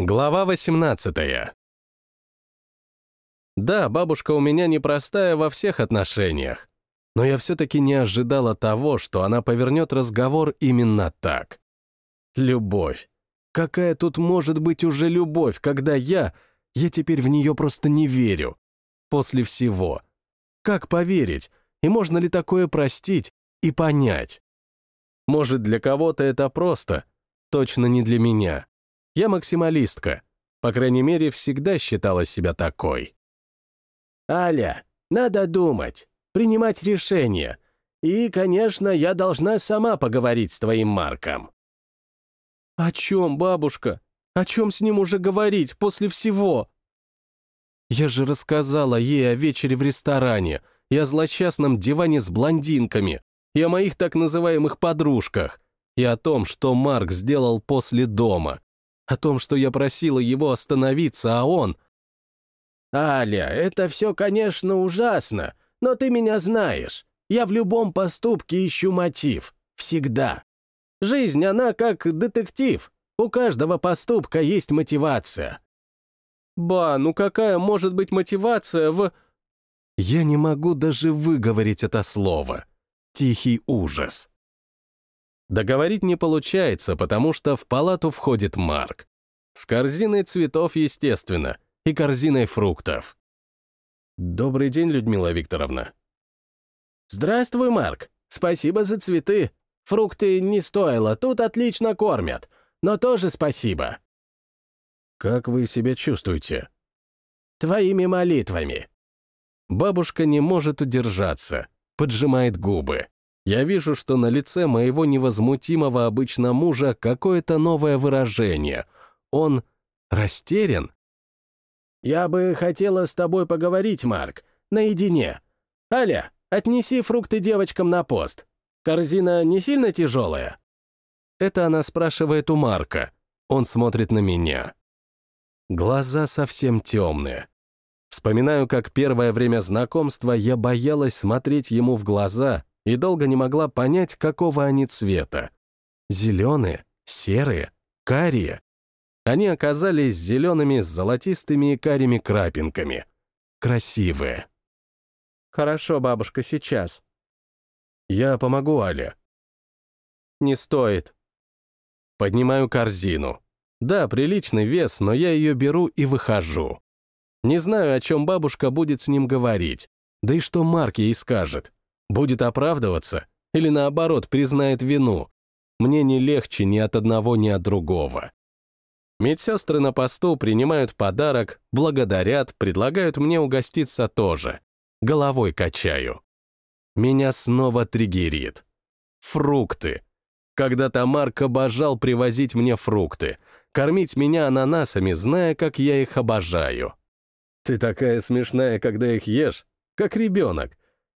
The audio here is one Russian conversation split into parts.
Глава 18 Да, бабушка у меня непростая во всех отношениях, но я все-таки не ожидала того, что она повернет разговор именно так. Любовь. Какая тут может быть уже любовь, когда я... Я теперь в нее просто не верю. После всего. Как поверить? И можно ли такое простить и понять? Может, для кого-то это просто. Точно не для меня. Я максималистка. По крайней мере, всегда считала себя такой. «Аля, надо думать, принимать решения. И, конечно, я должна сама поговорить с твоим Марком». «О чем, бабушка? О чем с ним уже говорить после всего?» «Я же рассказала ей о вечере в ресторане и о злосчастном диване с блондинками, и о моих так называемых подружках, и о том, что Марк сделал после дома о том, что я просила его остановиться, а он... «Аля, это все, конечно, ужасно, но ты меня знаешь. Я в любом поступке ищу мотив. Всегда. Жизнь, она как детектив. У каждого поступка есть мотивация». «Ба, ну какая может быть мотивация в...» Я не могу даже выговорить это слово. Тихий ужас. Договорить не получается, потому что в палату входит Марк. С корзиной цветов, естественно, и корзиной фруктов. «Добрый день, Людмила Викторовна». «Здравствуй, Марк. Спасибо за цветы. Фрукты не стоило, тут отлично кормят. Но тоже спасибо». «Как вы себя чувствуете?» «Твоими молитвами». Бабушка не может удержаться, поджимает губы. Я вижу, что на лице моего невозмутимого обычно мужа какое-то новое выражение. Он растерян. «Я бы хотела с тобой поговорить, Марк, наедине. Аля, отнеси фрукты девочкам на пост. Корзина не сильно тяжелая?» Это она спрашивает у Марка. Он смотрит на меня. Глаза совсем темные. Вспоминаю, как первое время знакомства я боялась смотреть ему в глаза и долго не могла понять, какого они цвета. Зеленые, серые, карие. Они оказались зелеными с золотистыми и карими крапинками. Красивые. «Хорошо, бабушка, сейчас». «Я помогу Але». «Не стоит». Поднимаю корзину. Да, приличный вес, но я ее беру и выхожу. Не знаю, о чем бабушка будет с ним говорить. Да и что Марк ей скажет. Будет оправдываться или, наоборот, признает вину? Мне не легче ни от одного, ни от другого. Медсестры на посту принимают подарок, благодарят, предлагают мне угоститься тоже. Головой качаю. Меня снова триггерит. Фрукты. Когда-то Марк обожал привозить мне фрукты, кормить меня ананасами, зная, как я их обожаю. Ты такая смешная, когда их ешь, как ребенок.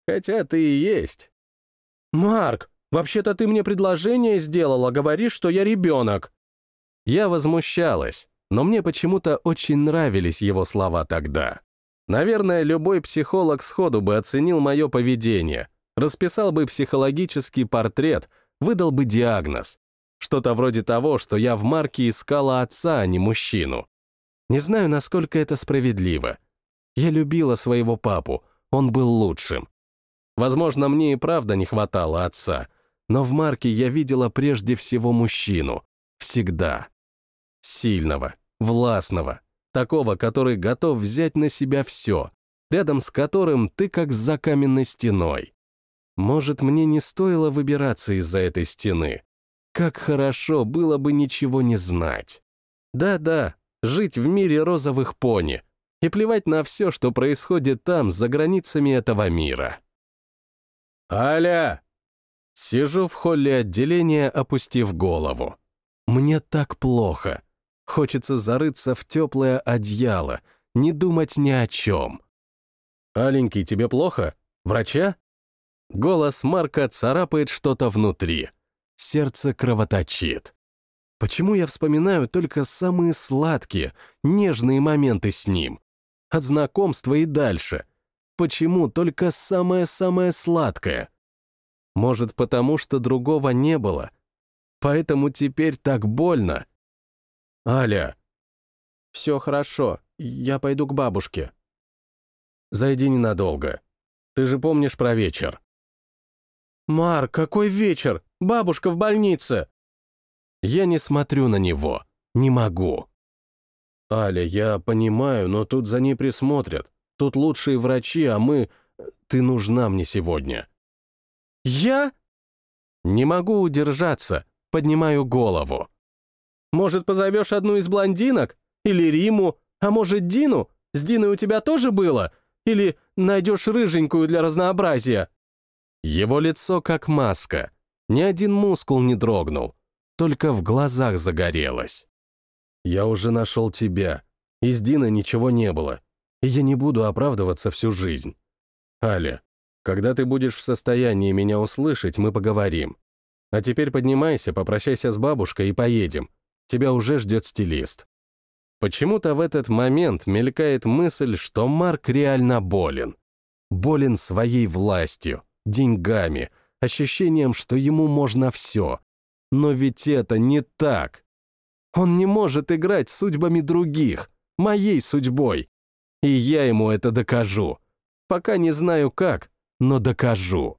Хотя ты и есть. «Марк, вообще-то ты мне предложение сделала, говоришь, что я ребенок». Я возмущалась, но мне почему-то очень нравились его слова тогда. Наверное, любой психолог сходу бы оценил мое поведение, расписал бы психологический портрет, выдал бы диагноз. Что-то вроде того, что я в Марке искала отца, а не мужчину. Не знаю, насколько это справедливо. Я любила своего папу, он был лучшим. Возможно, мне и правда не хватало отца, но в Марке я видела прежде всего мужчину. Всегда. Сильного, властного, такого, который готов взять на себя все, рядом с которым ты как за каменной стеной. Может, мне не стоило выбираться из-за этой стены. Как хорошо было бы ничего не знать. Да-да, жить в мире розовых пони и плевать на все, что происходит там, за границами этого мира. «Аля!» Сижу в холле отделения, опустив голову. Мне так плохо. Хочется зарыться в теплое одеяло, не думать ни о чем. «Аленький, тебе плохо? Врача?» Голос Марка царапает что-то внутри. Сердце кровоточит. Почему я вспоминаю только самые сладкие, нежные моменты с ним? От знакомства и дальше. Почему только самое-самое сладкое? Может, потому что другого не было? Поэтому теперь так больно? Аля, Все хорошо, я пойду к бабушке. Зайди ненадолго. Ты же помнишь про вечер. Марк, какой вечер? Бабушка в больнице. Я не смотрю на него. Не могу. Аля, я понимаю, но тут за ней присмотрят. Тут лучшие врачи, а мы... Ты нужна мне сегодня. Я? Не могу удержаться. Поднимаю голову. Может, позовешь одну из блондинок? Или Риму? А может, Дину? С Диной у тебя тоже было? Или найдешь рыженькую для разнообразия?» Его лицо как маска. Ни один мускул не дрогнул. Только в глазах загорелось. «Я уже нашел тебя. И с Диной ничего не было. Я не буду оправдываться всю жизнь. Аля, когда ты будешь в состоянии меня услышать, мы поговорим. А теперь поднимайся, попрощайся с бабушкой и поедем. Тебя уже ждет стилист». Почему-то в этот момент мелькает мысль, что Марк реально болен. Болен своей властью, деньгами, ощущением, что ему можно все. Но ведь это не так. Он не может играть судьбами других, моей судьбой. И я ему это докажу. Пока не знаю как, но докажу.